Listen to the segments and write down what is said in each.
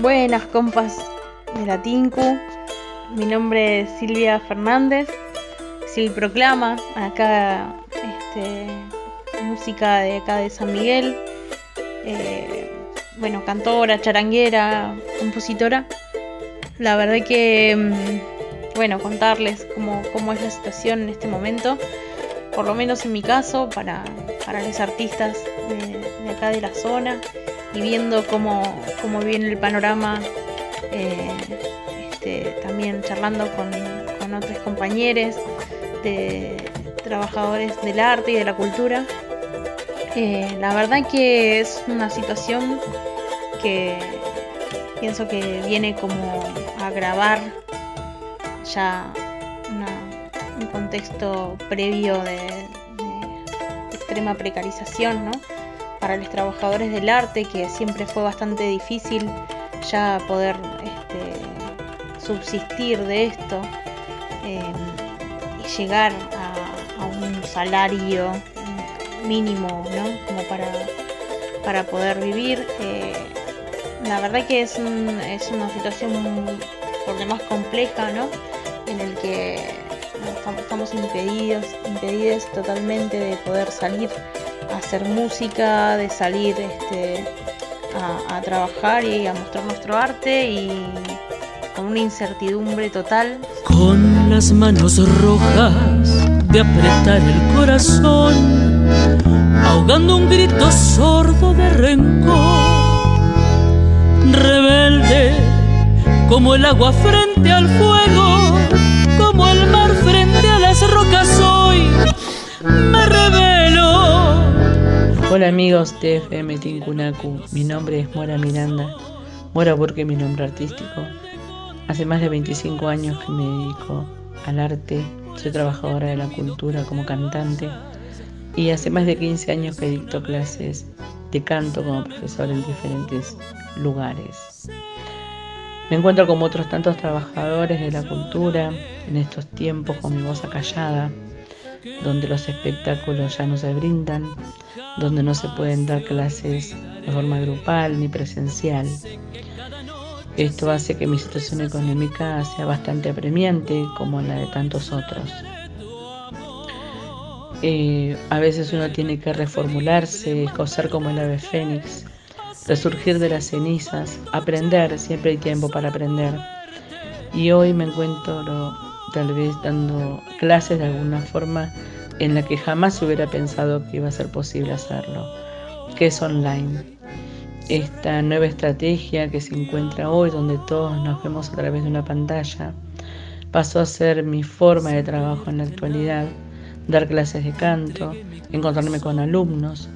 Buenas compas de la Tinku. Mi nombre es Silvia Fernández. Sil Proclama, acá este, música de acá de San Miguel. Eh, bueno, cantora, charanguera, compositora. La verdad que, mm, bueno, contarles cómo, cómo es la situación en este momento, por lo menos en mi caso, para, para los artistas de, de acá de la zona viendo cómo, cómo viene el panorama, eh, este, también charlando con, con otros compañeros de trabajadores del arte y de la cultura. Eh, la verdad que es una situación que pienso que viene como a agravar ya una- un contexto previo de, de extrema precarización, ¿no? Para los trabajadores del arte, que siempre fue bastante difícil ya poder este, subsistir de esto eh, y llegar a, un salario mínimo, ¿no? Como para, para poder vivir. eh, la verdad que es, un- es una situación por demás compleja, ¿no? En el que estamos, impedidos, impedidos totalmente de poder salir hacer música, de salir este, a, a trabajar y a mostrar nuestro arte y con una incertidumbre total Con las manos rojas de apretar el corazón, ahogando un grito sordo de rencor. Rebelde como el agua frente al fuego, como el mar frente a las rocas hoy, me. Hola amigos de FM Tinkunaku, mi nombre es Mora Miranda, Mora porque mi nombre artístico. Hace más de 25 años que me dedico al arte, soy trabajadora de la cultura como cantante. Y hace más de 15 años que dicto clases de canto como profesor en diferentes lugares. Me encuentro como otros tantos trabajadores de la cultura en estos tiempos con mi voz acallada, donde los espectáculos ya no se brindan, donde no se pueden dar clases de forma grupal ni presencial. Esto hace que mi situación económica sea bastante apremiante como la de tantos otros. Eh, a veces uno tiene que reformularse, escozar como el ave fénix, resurgir de las cenizas, aprender, siempre hay tiempo para aprender. Y hoy me encuentro tal vez dando clases de alguna forma en la que jamás hubiera pensado que iba a ser posible hacerlo, que es online. Esta nueva estrategia que se encuentra hoy, donde todos nos vemos a través de una pantalla, pasó a ser mi forma de trabajo en la actualidad, dar clases de canto, encontrarme con alumnos,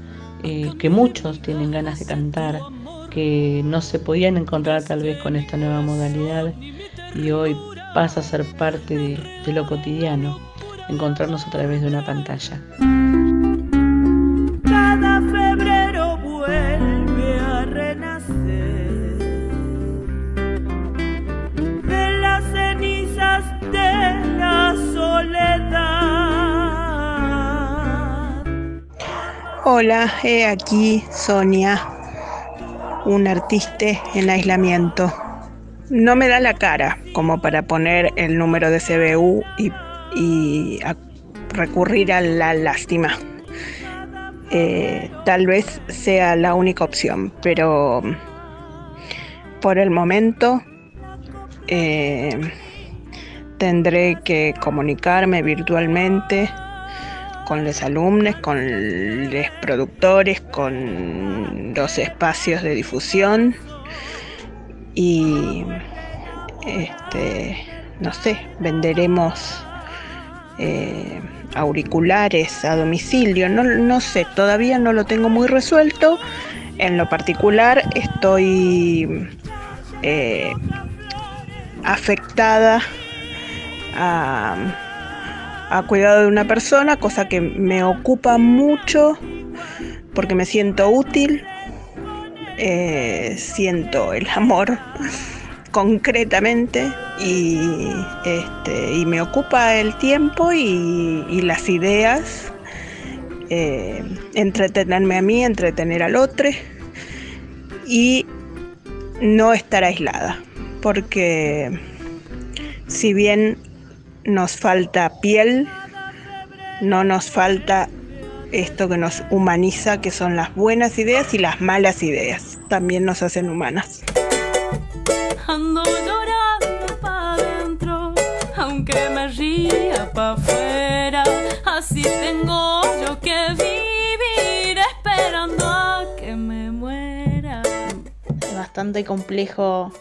eh, que muchos tienen ganas de cantar, que no se podían encontrar tal vez con esta nueva modalidad y hoy pasa a ser parte de, de lo cotidiano, encontrarnos a través de una pantalla. Cada febrero vuelve a renacer de las cenizas de la soledad. Hola, he aquí Sonia, un artista en aislamiento. No me da la cara como para poner el número de CBU y, recurrir a la lástima. Eh, tal vez sea la única opción, pero por el momento eh, tendré que comunicarme virtualmente con los alumnos, con los productores, con los espacios de difusión y este, no sé, venderemos eh, auriculares a domicilio, no, no sé, todavía no lo tengo muy resuelto. En lo particular estoy eh, afectada a, a cuidado de una persona, cosa que me ocupa mucho porque me siento útil, eh, siento el amor concretamente y, este, y me ocupa el tiempo y, las ideas, eh, entretenerme a mí, entretener al otro y no estar aislada, porque si bien nos falta piel, no nos falta esto que nos humaniza, que son las buenas ideas y las malas ideas. También nos hacen humanas. Ando llorando pa' adentro, aunque me ría pa' afuera. Así tengo yo que vivir esperando a que me muera. Es bastante complejo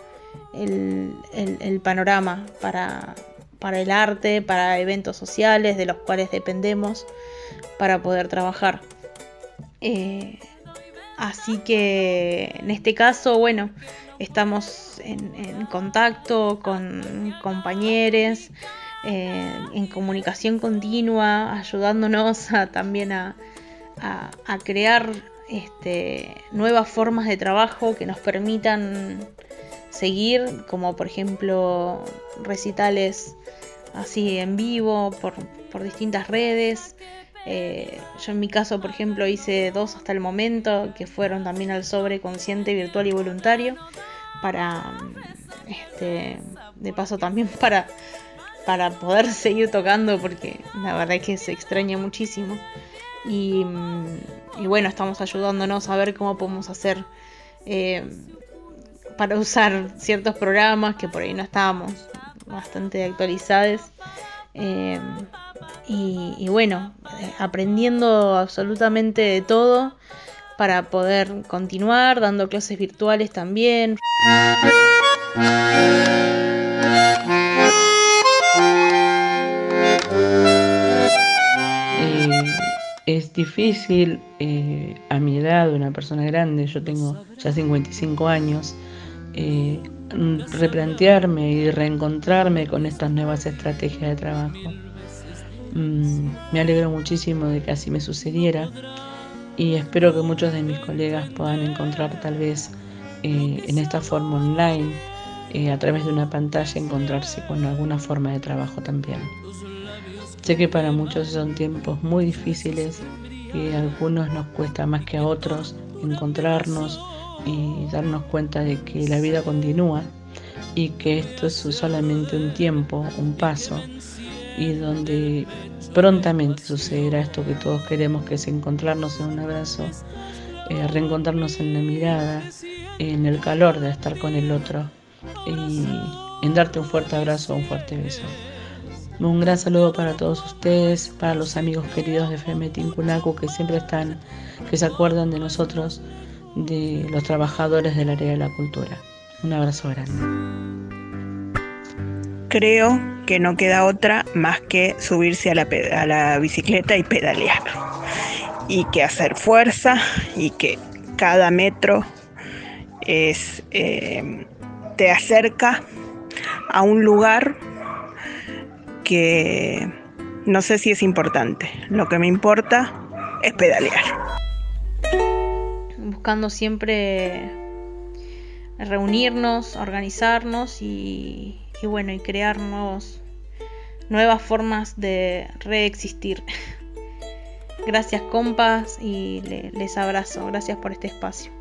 el, el- el panorama para, para el arte, para eventos sociales de los cuales dependemos para poder trabajar. Eh, así que en este caso, bueno, estamos en, contacto con compañeros, eh, en comunicación continua, ayudándonos a- también a, crear este, nuevas formas de trabajo que nos permitan seguir, como por ejemplo recitales así en vivo por distintas redes. Eh, yo en mi caso, por ejemplo, hice dos hasta el momento, que fueron también al sobre consciente, virtual y voluntario, para, este, de paso también para, para poder seguir tocando, porque la verdad es que se extraña muchísimo. Y, mm, bueno, estamos ayudándonos a ver cómo podemos hacer eh, para usar ciertos programas que por ahí no estábamos bastante actualizados. Eh, y, bueno, aprendiendo absolutamente de todo para poder continuar dando clases virtuales también. Eh, es difícil eh, a mi edad, una persona grande, yo tengo ya 55 años, eh, replantearme y reencontrarme con estas nuevas estrategias de trabajo. Mm, me alegro muchísimo de que así me sucediera y espero que muchos de mis colegas puedan encontrar tal vez eh, en esta forma online, eh, a través de una pantalla, encontrarse con alguna forma de trabajo también. Sé que para muchos son tiempos muy difíciles, que a algunos nos cuesta más que a otros encontrarnos y darnos cuenta de que la vida continúa y que esto es solamente un tiempo, un paso, y donde prontamente sucederá esto que todos queremos, que es encontrarnos en un abrazo, eh, reencontrarnos en la mirada, en el calor de estar con el otro y en darte un fuerte abrazo, un fuerte beso. Un gran saludo para todos ustedes, para los amigos queridos de FM Tincunacu que siempre están, que se acuerdan de nosotros, de los trabajadores del área de la cultura. Un abrazo grande. Creo que no queda otra más que subirse a la, a la bicicleta y pedalear. Y que hacer fuerza y que cada metro es, eh, te acerca a un lugar que no sé si es importante. Lo que me importa es pedalear. buscando siempre reunirnos, organizarnos y, y bueno, y crear nuevos, nuevas formas de reexistir. Gracias compas y le- les abrazo, gracias por este espacio.